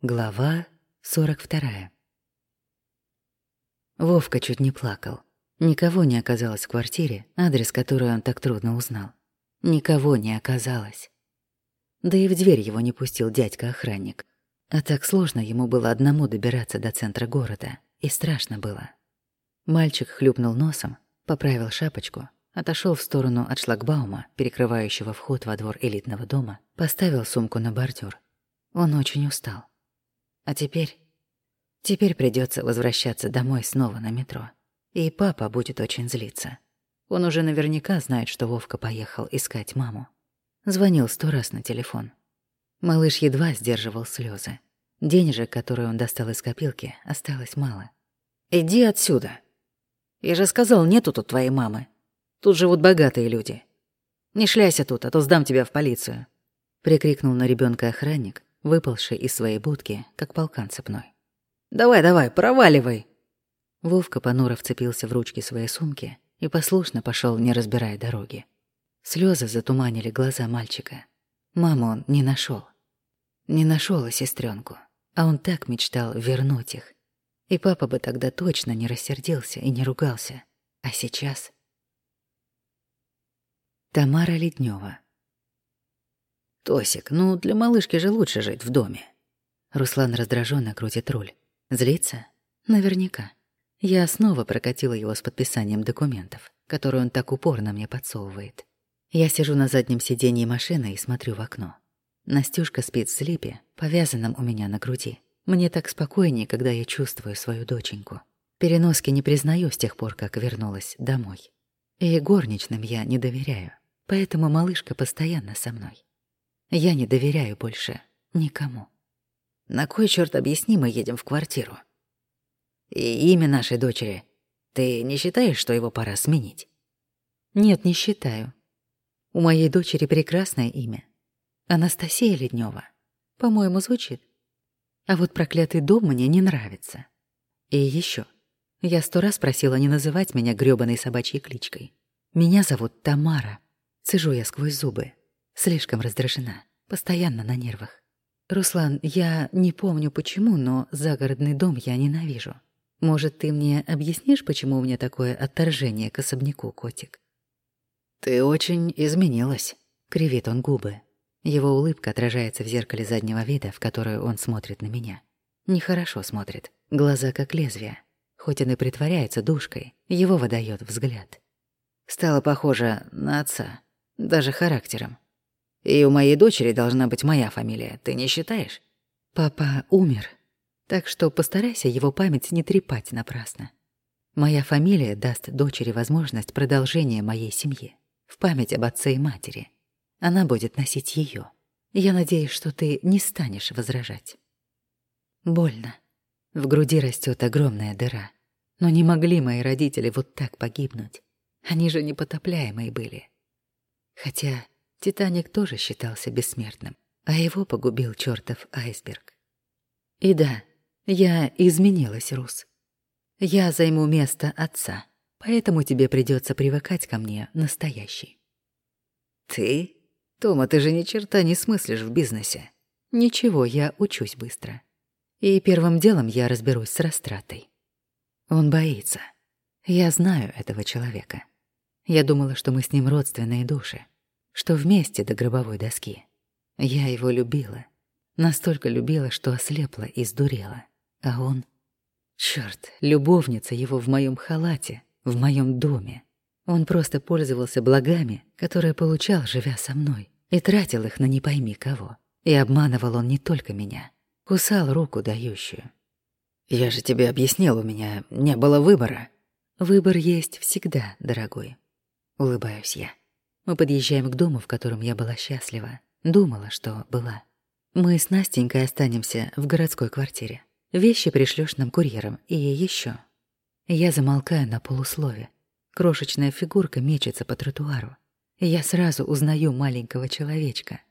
Глава 42. Вовка чуть не плакал. Никого не оказалось в квартире, адрес который он так трудно узнал. Никого не оказалось. Да и в дверь его не пустил дядька-охранник. А так сложно ему было одному добираться до центра города. И страшно было. Мальчик хлюпнул носом, поправил шапочку, отошел в сторону от шлагбаума, перекрывающего вход во двор элитного дома, поставил сумку на бордюр. Он очень устал. А теперь... Теперь придется возвращаться домой снова на метро. И папа будет очень злиться. Он уже наверняка знает, что Вовка поехал искать маму. Звонил сто раз на телефон. Малыш едва сдерживал слезы. Денежек, которые он достал из копилки, осталось мало. «Иди отсюда. Я же сказал, нету тут твоей мамы. Тут живут богатые люди. Не шляйся тут, а то сдам тебя в полицию», — прикрикнул на ребенка охранник, выпалший из своей будки, как полкан цепной. «Давай, давай, проваливай!» Вовка понуро вцепился в ручки своей сумки и послушно пошел, не разбирая дороги. Слезы затуманили глаза мальчика. Маму он не нашел, Не нашел и сестренку, а он так мечтал вернуть их. И папа бы тогда точно не рассердился и не ругался. А сейчас... Тамара Леднева «Тосик, ну для малышки же лучше жить в доме». Руслан раздраженно крутит руль. Злится? Наверняка. Я снова прокатила его с подписанием документов, которые он так упорно мне подсовывает. Я сижу на заднем сиденье машины и смотрю в окно. Настюшка спит в слипе, повязанном у меня на груди. Мне так спокойнее, когда я чувствую свою доченьку. Переноски не признаю с тех пор, как вернулась домой. И горничным я не доверяю, поэтому малышка постоянно со мной. Я не доверяю больше никому. На кой черт объясни, мы едем в квартиру? И имя нашей дочери. Ты не считаешь, что его пора сменить? Нет, не считаю. У моей дочери прекрасное имя. Анастасия Леднева. По-моему, звучит. А вот проклятый дом мне не нравится. И еще. Я сто раз просила не называть меня грёбаной собачьей кличкой. Меня зовут Тамара. Цежу я сквозь зубы. Слишком раздражена, постоянно на нервах. Руслан, я не помню почему, но загородный дом я ненавижу. Может, ты мне объяснишь, почему у меня такое отторжение к особняку, котик? Ты очень изменилась, кривит он губы. Его улыбка отражается в зеркале заднего вида, в которое он смотрит на меня. Нехорошо смотрит, глаза как лезвия. Хоть он и притворяется душкой, его выдает взгляд. Стала похожа на отца, даже характером. И у моей дочери должна быть моя фамилия, ты не считаешь? Папа умер, так что постарайся его память не трепать напрасно. Моя фамилия даст дочери возможность продолжения моей семьи, в память об отце и матери. Она будет носить ее. Я надеюсь, что ты не станешь возражать. Больно. В груди растет огромная дыра. Но не могли мои родители вот так погибнуть. Они же непотопляемые были. Хотя Титаник тоже считался бессмертным, а его погубил чертов айсберг. И да, я изменилась, Рус. Я займу место отца, поэтому тебе придется привыкать ко мне настоящий. Ты? Тома, ты же ни черта не смыслишь в бизнесе. Ничего, я учусь быстро. И первым делом я разберусь с растратой. Он боится. Я знаю этого человека. Я думала, что мы с ним родственные души что вместе до гробовой доски. Я его любила. Настолько любила, что ослепла и сдурела. А он... Чёрт, любовница его в моем халате, в моем доме. Он просто пользовался благами, которые получал, живя со мной, и тратил их на не пойми кого. И обманывал он не только меня, кусал руку дающую. «Я же тебе объяснил, у меня не было выбора». «Выбор есть всегда, дорогой», — улыбаюсь я. Мы подъезжаем к дому, в котором я была счастлива. Думала, что была. Мы с Настенькой останемся в городской квартире. Вещи пришлёшь нам курьером. И ещё. Я замолкаю на полуслове. Крошечная фигурка мечется по тротуару. Я сразу узнаю маленького человечка.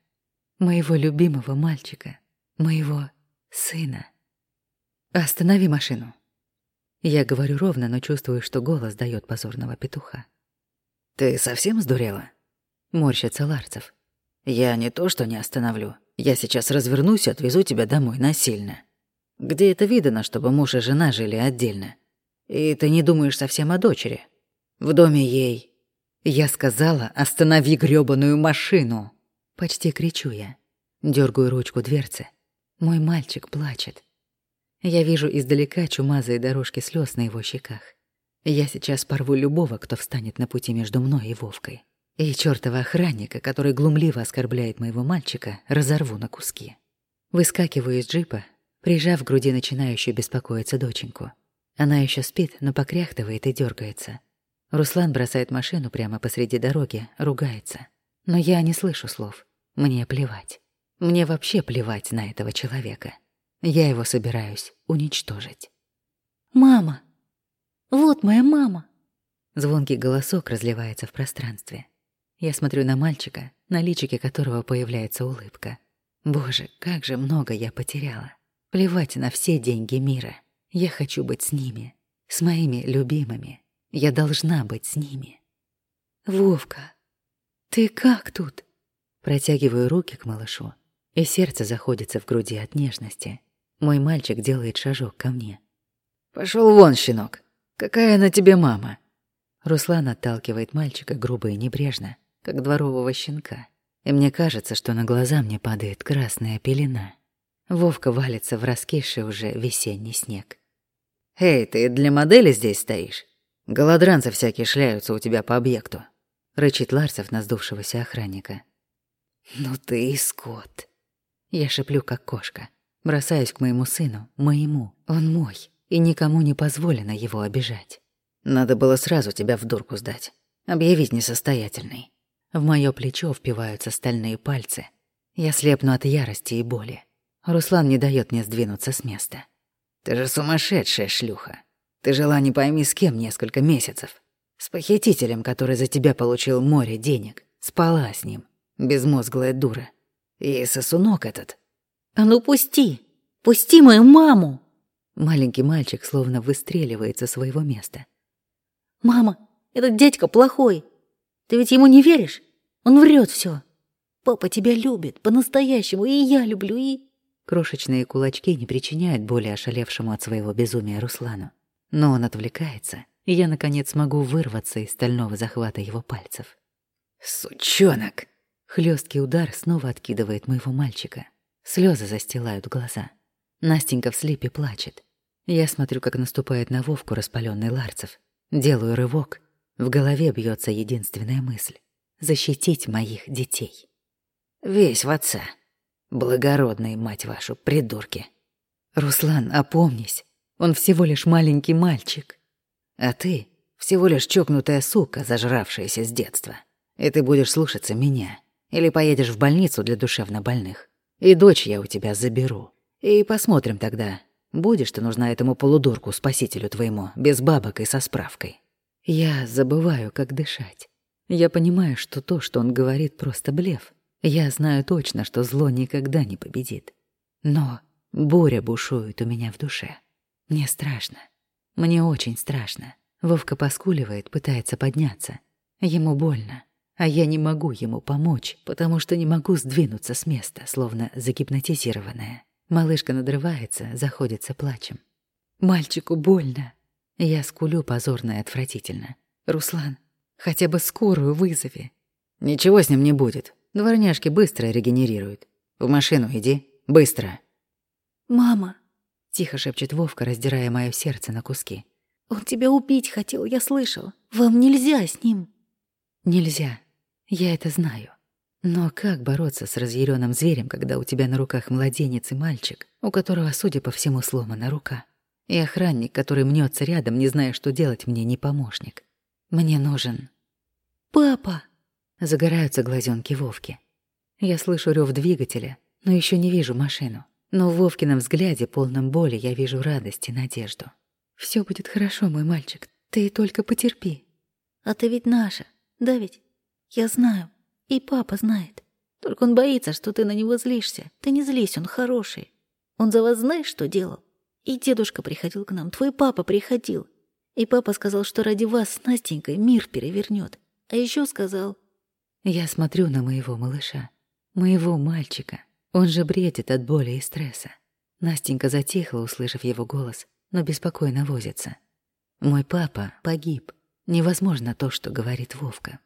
Моего любимого мальчика. Моего сына. «Останови машину». Я говорю ровно, но чувствую, что голос даёт позорного петуха. «Ты совсем сдурела?» Морщится Ларцев. «Я не то что не остановлю. Я сейчас развернусь и отвезу тебя домой насильно. Где это видано, чтобы муж и жена жили отдельно? И ты не думаешь совсем о дочери. В доме ей. Я сказала, останови грёбаную машину. Почти кричу я. Дёргаю ручку дверцы. Мой мальчик плачет. Я вижу издалека чумазые дорожки слез на его щеках. Я сейчас порву любого, кто встанет на пути между мной и Вовкой. И чёртова охранника, который глумливо оскорбляет моего мальчика, разорву на куски. Выскакиваю из джипа, прижав в груди начинающую беспокоиться доченьку. Она еще спит, но покряхтывает и дергается. Руслан бросает машину прямо посреди дороги, ругается. Но я не слышу слов. Мне плевать. Мне вообще плевать на этого человека. Я его собираюсь уничтожить. «Мама! Вот моя мама!» Звонкий голосок разливается в пространстве. Я смотрю на мальчика, на личике которого появляется улыбка. Боже, как же много я потеряла. Плевать на все деньги мира. Я хочу быть с ними, с моими любимыми. Я должна быть с ними. Вовка, ты как тут? Протягиваю руки к малышу, и сердце заходится в груди от нежности. Мой мальчик делает шажок ко мне. Пошел вон, щенок. Какая она тебе мама? Руслан отталкивает мальчика грубо и небрежно, как дворового щенка. И мне кажется, что на глаза мне падает красная пелена. Вовка валится в раскисший уже весенний снег. «Эй, ты для модели здесь стоишь? Голодранцы всякие шляются у тебя по объекту», — рычит Ларцев на сдувшегося охранника. «Ну ты и скот!» Я шеплю, как кошка. Бросаюсь к моему сыну, моему. Он мой, и никому не позволено его обижать. Надо было сразу тебя в дурку сдать. Объявить несостоятельной. В моё плечо впиваются стальные пальцы. Я слепну от ярости и боли. Руслан не дает мне сдвинуться с места. «Ты же сумасшедшая шлюха. Ты жила не пойми с кем несколько месяцев. С похитителем, который за тебя получил море денег. Спала с ним. Безмозглая дура. И сосунок этот». «А ну пусти! Пусти мою маму!» Маленький мальчик словно выстреливает со своего места. «Мама, этот дядька плохой. Ты ведь ему не веришь? Он врет все. Папа тебя любит, по-настоящему, и я люблю, и...» Крошечные кулачки не причиняют боли ошалевшему от своего безумия Руслану. Но он отвлекается, и я, наконец, могу вырваться из стального захвата его пальцев. «Сучонок!» Хлесткий удар снова откидывает моего мальчика. Слезы застилают глаза. Настенька в слипе плачет. Я смотрю, как наступает на Вовку распаленный Ларцев. Делаю рывок. В голове бьется единственная мысль — защитить моих детей. «Весь в отца», Благородные, мать вашу, придурки. Руслан, опомнись. Он всего лишь маленький мальчик. А ты всего лишь чокнутая сука, зажравшаяся с детства. И ты будешь слушаться меня. Или поедешь в больницу для душевнобольных. И дочь я у тебя заберу. И посмотрим тогда, будешь ты нужна этому полудурку, спасителю твоему, без бабок и со справкой. Я забываю, как дышать. Я понимаю, что то, что он говорит, просто блеф. Я знаю точно, что зло никогда не победит. Но буря бушует у меня в душе. Мне страшно. Мне очень страшно. Вовка поскуливает, пытается подняться. Ему больно, а я не могу ему помочь, потому что не могу сдвинуться с места, словно загипнотизированная. Малышка надрывается, заходится плачем. Мальчику больно. Я скулю позорно и отвратительно. Руслан, хотя бы скорую вызови. Ничего с ним не будет. Дворняжки быстро регенерируют. В машину иди, быстро. «Мама», — тихо шепчет Вовка, раздирая мое сердце на куски. «Он тебя убить хотел, я слышал. Вам нельзя с ним». «Нельзя. Я это знаю. Но как бороться с разъяренным зверем, когда у тебя на руках младенец и мальчик, у которого, судя по всему, сломана рука? И охранник, который мнется рядом, не зная, что делать, мне не помощник. Мне нужен...» «Папа!» Загораются глазенки Вовки. Я слышу рев двигателя, но еще не вижу машину. Но в Вовкином взгляде, полном боли, я вижу радость и надежду. Все будет хорошо, мой мальчик. Ты только потерпи. А ты ведь наша, да ведь? Я знаю. И папа знает. Только он боится, что ты на него злишься. Ты не злись, он хороший. Он за вас знаешь, что делал? И дедушка приходил к нам, твой папа приходил. И папа сказал, что ради вас с Настенькой мир перевернет. А еще сказал, я смотрю на моего малыша, моего мальчика. Он же бредит от боли и стресса. Настенька затихла, услышав его голос, но беспокойно возится. Мой папа погиб. Невозможно то, что говорит Вовка.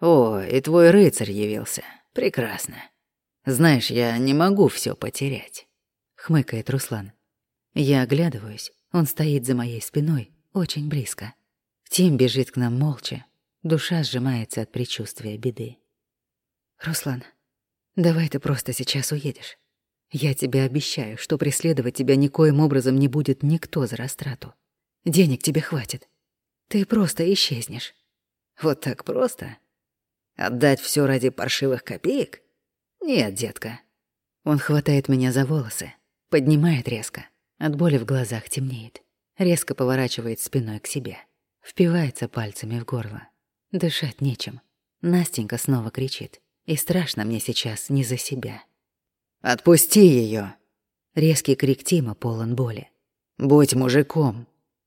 «О, и твой рыцарь явился. Прекрасно. Знаешь, я не могу все потерять», — хмыкает Руслан. Я оглядываюсь, он стоит за моей спиной, очень близко. Тим бежит к нам молча, душа сжимается от предчувствия беды. «Руслан, давай ты просто сейчас уедешь. Я тебе обещаю, что преследовать тебя никоим образом не будет никто за растрату. Денег тебе хватит. Ты просто исчезнешь». «Вот так просто? Отдать все ради паршивых копеек? Нет, детка». Он хватает меня за волосы, поднимает резко. От боли в глазах темнеет. Резко поворачивает спиной к себе. Впивается пальцами в горло. Дышать нечем. Настенька снова кричит. И страшно мне сейчас не за себя. «Отпусти ее! Резкий крик Тима полон боли. «Будь мужиком.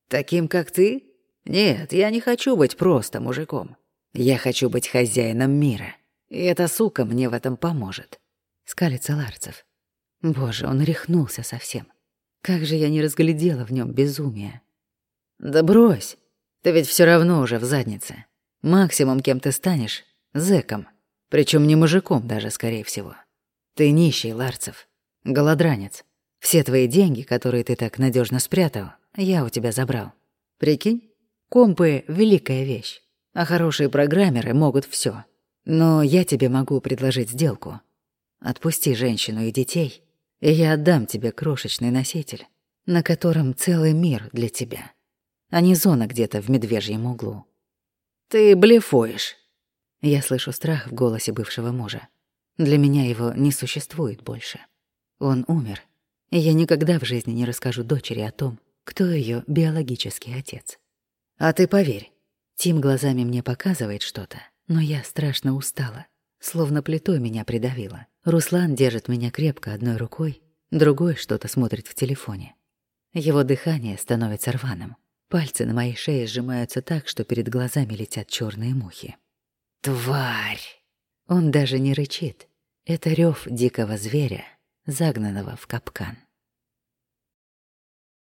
Таким, как ты? Нет, я не хочу быть просто мужиком. Я хочу быть хозяином мира. И эта сука мне в этом поможет. Скалится Ларцев. Боже, он рехнулся совсем. Как же я не разглядела в нем безумие. Да брось. Ты ведь все равно уже в заднице. Максимум, кем ты станешь — зэком. Причем не мужиком даже, скорее всего. Ты нищий, Ларцев. Голодранец. Все твои деньги, которые ты так надежно спрятал, я у тебя забрал. Прикинь? Компы — великая вещь. А хорошие программеры могут все. Но я тебе могу предложить сделку. Отпусти женщину и детей, и я отдам тебе крошечный носитель, на котором целый мир для тебя, а не зона где-то в медвежьем углу. Ты блефуешь. Я слышу страх в голосе бывшего мужа. Для меня его не существует больше. Он умер, и я никогда в жизни не расскажу дочери о том, кто ее биологический отец. А ты поверь, Тим глазами мне показывает что-то, но я страшно устала, словно плитой меня придавило. Руслан держит меня крепко одной рукой, другой что-то смотрит в телефоне. Его дыхание становится рваным. Пальцы на моей шее сжимаются так, что перед глазами летят черные мухи. «Тварь!» Он даже не рычит. Это рев дикого зверя, загнанного в капкан.